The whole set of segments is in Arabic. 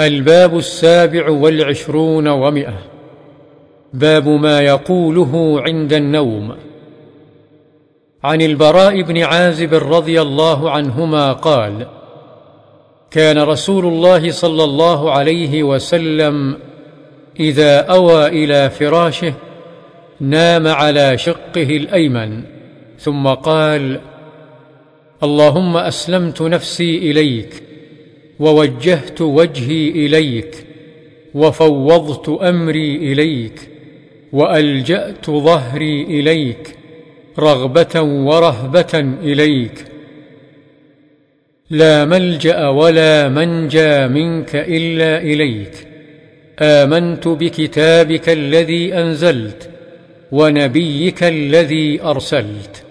الباب السابع والعشرون ومئة. باب ما يقوله عند النوم. عن البراء بن عازب رضي الله عنهما قال كان رسول الله صلى الله عليه وسلم إذا أوى إلى فراشه نام على شقه الأيمن ثم قال اللهم أسلمت نفسي إليك ووجهت وجهي إليك وفوضت أمري إليك وألجأت ظهري إليك رغبة ورهبة إليك. لا ملجأ ولا منجى منك إلا إليك. آمنت بكتابك الذي أنزلت ونبيك الذي أرسلت.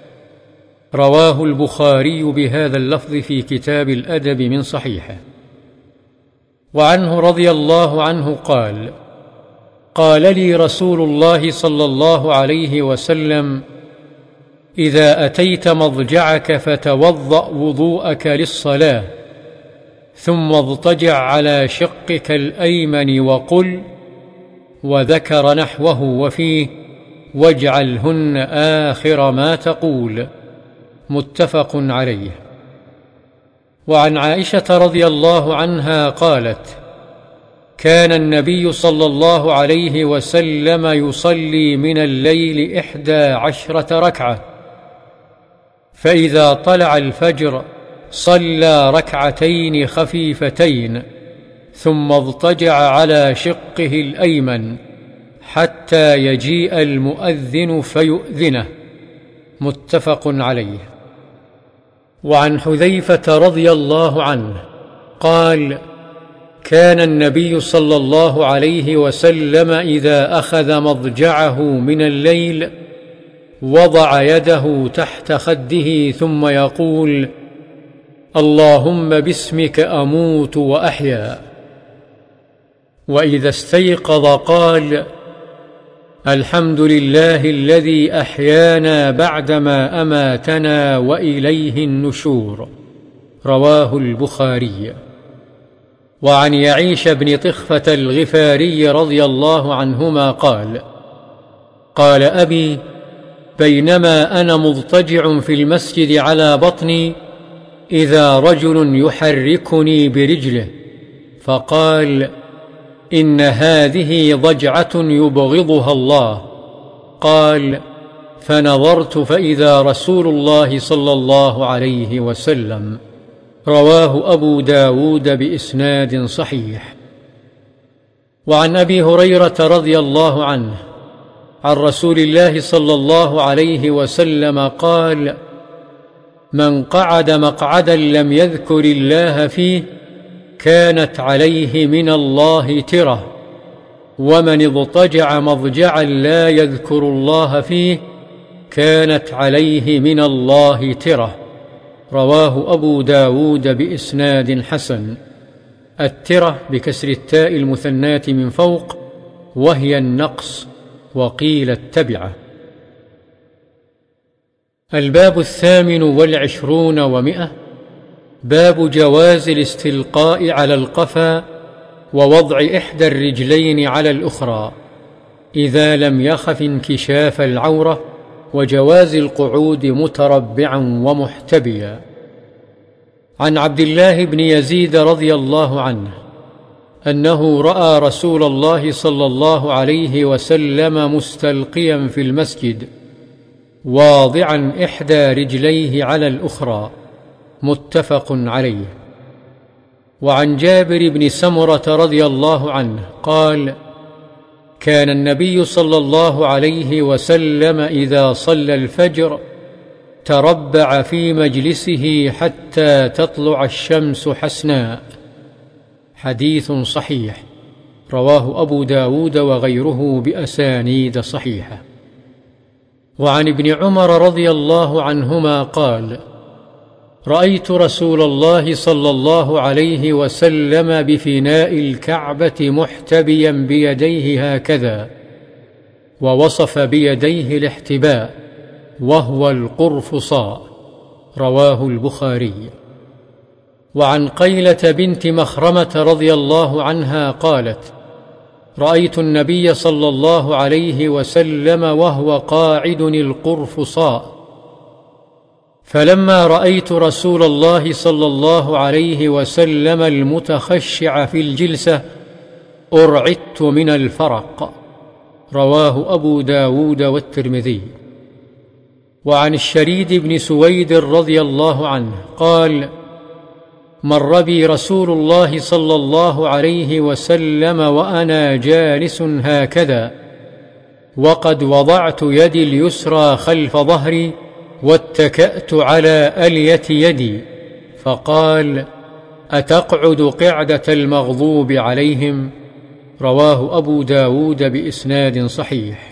رواه البخاري بهذا اللفظ في كتاب الأدب من صحيحه. وعنه رضي الله عنه قال قال لي رسول الله صلى الله عليه وسلم إذا أتيت مضجعك فتوضأ وضوءك للصلاة ثم اضطجع على شقك الأيمن وقل وذكر نحوه وفيه واجعلهن آخر ما تقول. متفق عليه. وعن عائشة رضي الله عنها قالت كان النبي صلى الله عليه وسلم يصلي من الليل إحدى عشرة ركعة فإذا طلع الفجر صلى ركعتين خفيفتين ثم اضطجع على شقه الأيمن حتى يجيء المؤذن فيؤذنه. متفق عليه. وعن حذيفة رضي الله عنه قال كان النبي صلى الله عليه وسلم إذا أخذ مضجعه من الليل وضع يده تحت خده ثم يقول اللهم باسمك أموت وأحيا. وإذا استيقظ قال الحمد لله الذي أحيانا بعدما أماتنا وإليه النشور. رواه البخاري. وعن يعيش بن طخفة الغفاري رضي الله عنهما قال قال أبي بينما أنا مضطجع في المسجد على بطني إذا رجل يحركني برجله فقال إن هذه ضجعة يبغضها الله. قال فنظرت فإذا رسول الله صلى الله عليه وسلم. رواه أبو داود بإسناد صحيح. وعن أبي هريرة رضي الله عنه عن رسول الله صلى الله عليه وسلم قال من قعد مقعدا لم يذكر الله فيه كانت عليه من الله ترة ومن اضطجع مضجعا لا يذكر الله فيه كانت عليه من الله ترة. رواه أبو داود بإسناد حسن. الترة بكسر التاء المثناة من فوق وهي النقص وقيل التبعة. الباب الثامن والعشرون ومئة باب جواز الاستلقاء على القفا ووضع إحدى الرجلين على الأخرى. إذا لم يخف انكشاف العورة وجواز القعود متربعا ومحتبيا. عن عبد الله بن يزيد رضي الله عنه أنه رأى رسول الله صلى الله عليه وسلم مستلقيا في المسجد واضعا إحدى رجليه على الأخرى. متفق عليه. وعن جابر بن سمرة رضي الله عنه قال كان النبي صلى الله عليه وسلم إذا صلى الفجر تربع في مجلسه حتى تطلع الشمس حسناء حديث صحيح. رواه أبو داود وغيره بأسانيد صحيحة. وعن ابن عمر رضي الله عنهما قال رأيت رسول الله صلى الله عليه وسلم بفناء الكعبة محتبيا بيديه هكذا ووصف بيديه الاحتباء وهو القرفصاء رواه البخاري. وعن قيلة بنت مخرمة رضي الله عنها قالت رأيت النبي صلى الله عليه وسلم وهو قاعد القرفصاء فلما رأيت رسول الله صلى الله عليه وسلم المتخشع في الجلسة أرعدت من الفرق. رواه أبو داود والترمذي. وعن الشريد بن سويد رضي الله عنه قال مر بي رسول الله صلى الله عليه وسلم وأنا جالس هكذا وقد وضعت يدي اليسرى خلف ظهري واتكأت على ألية يدي فقال أتقعد قعدة المغضوب عليهم؟ رواه أبو داود بإسناد صحيح.